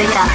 Yeah.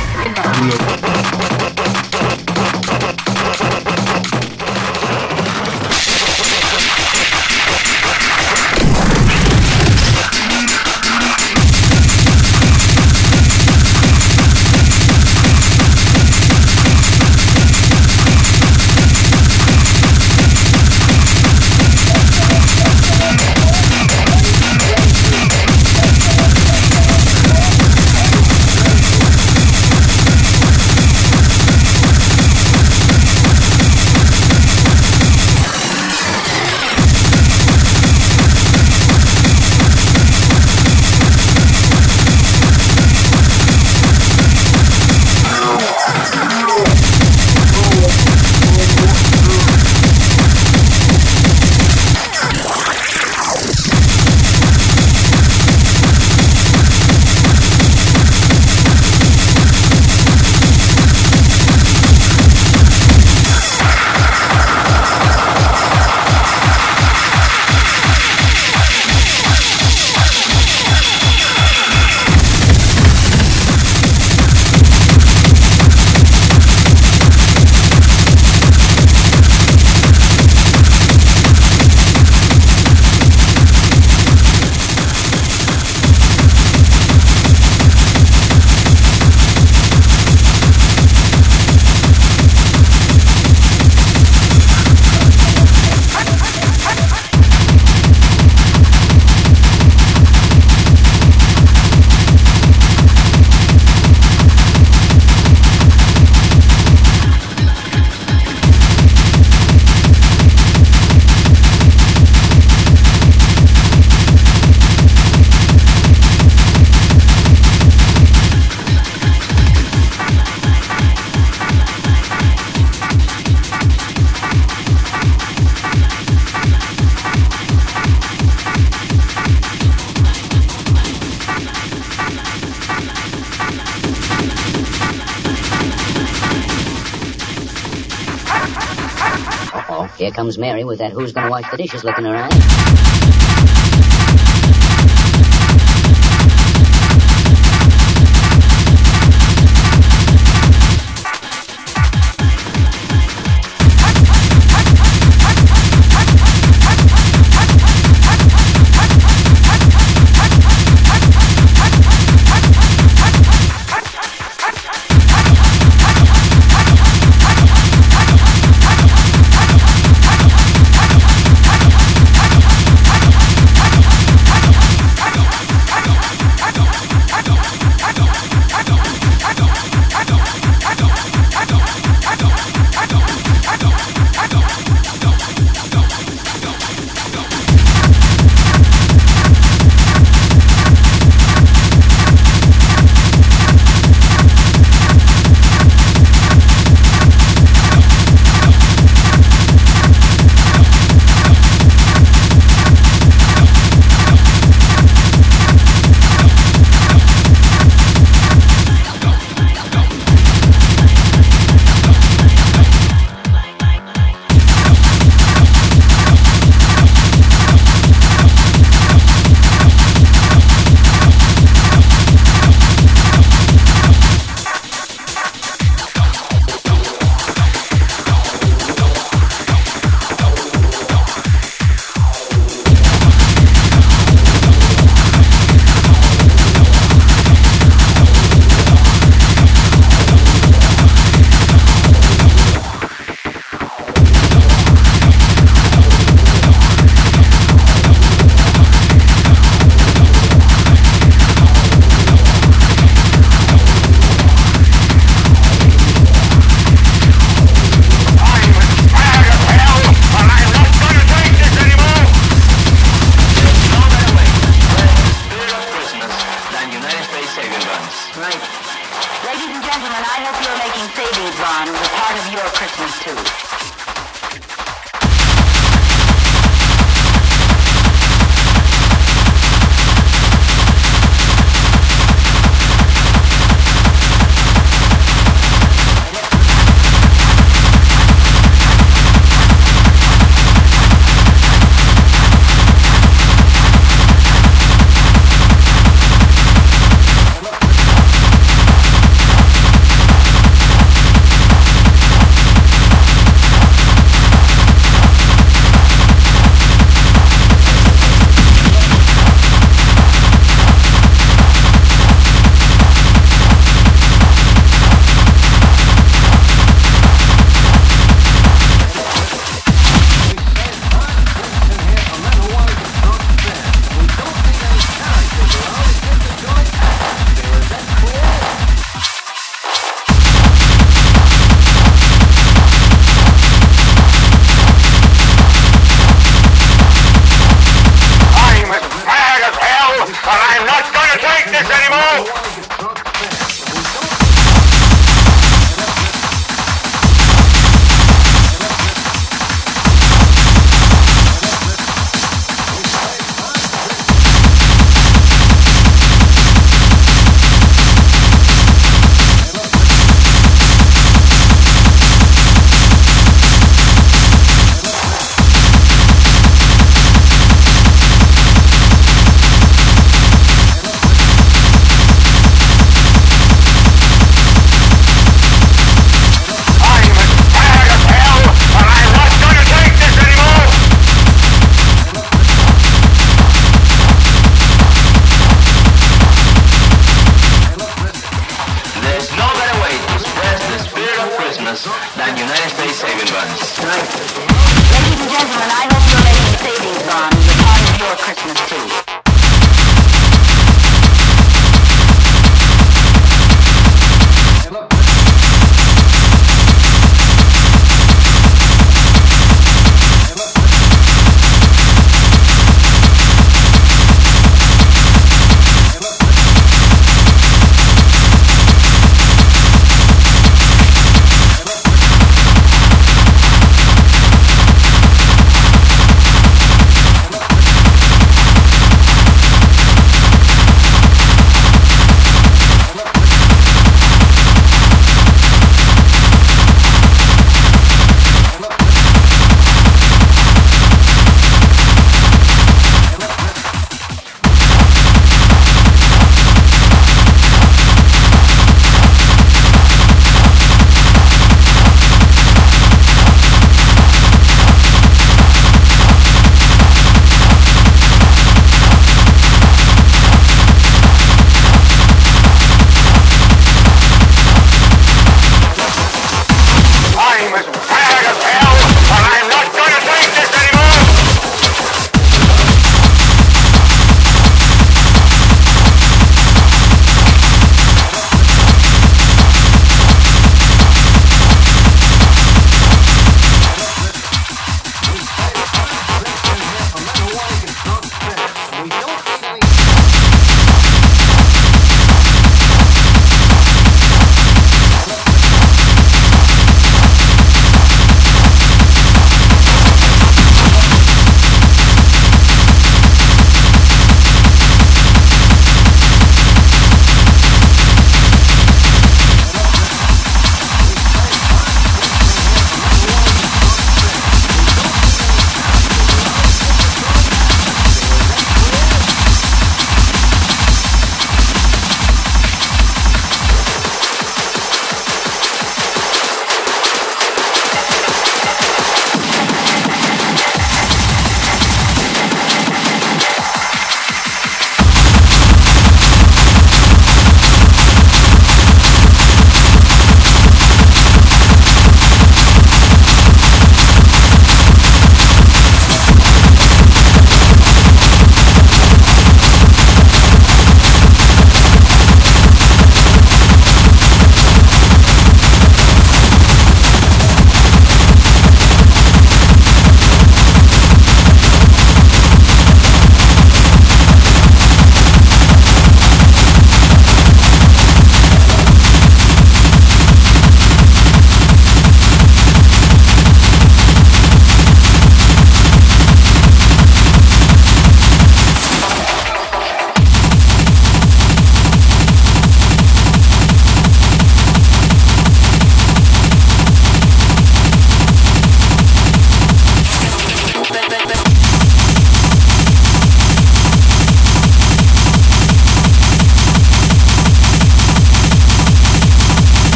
with that who's gonna wash the dishes Looking around.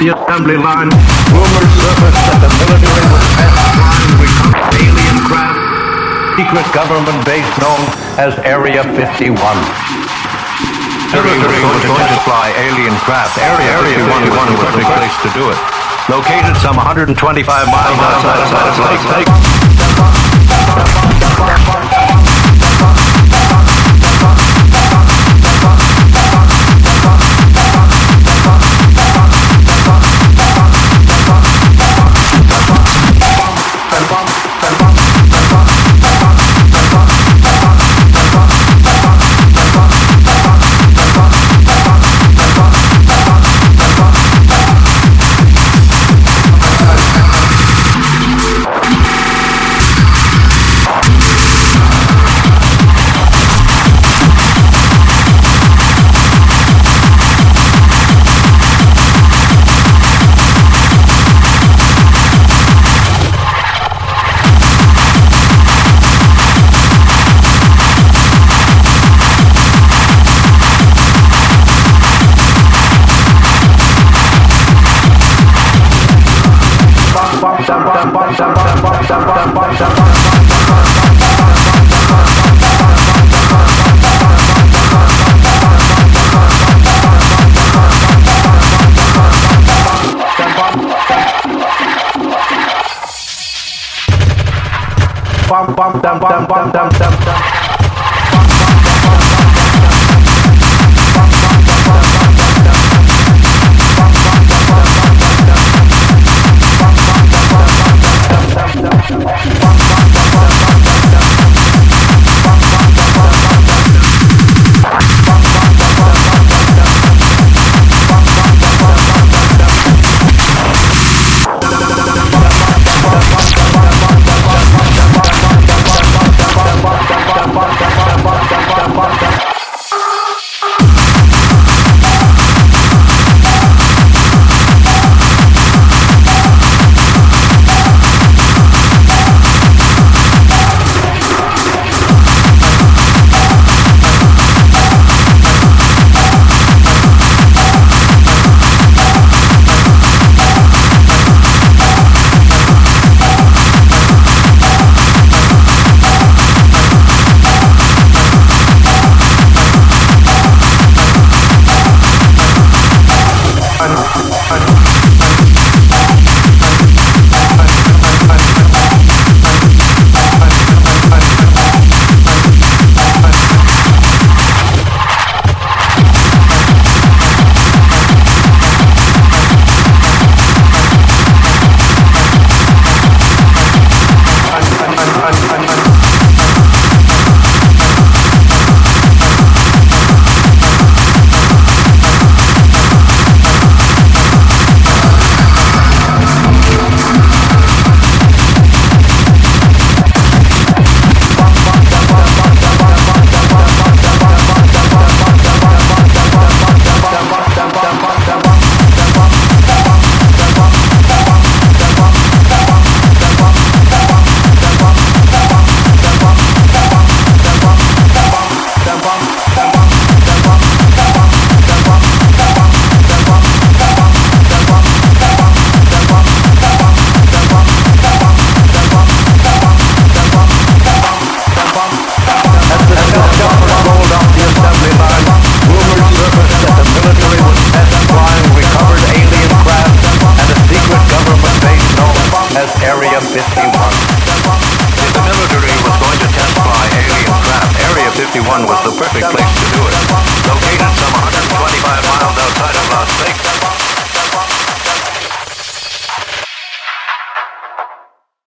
The assembly line. Rumors surfaced that the military was bent on recover alien craft. Secret government base known as Area 51. Military was going to fly alien craft. Area, Area 51 was the place to do it. Located some 125 miles outside of Salt Lake.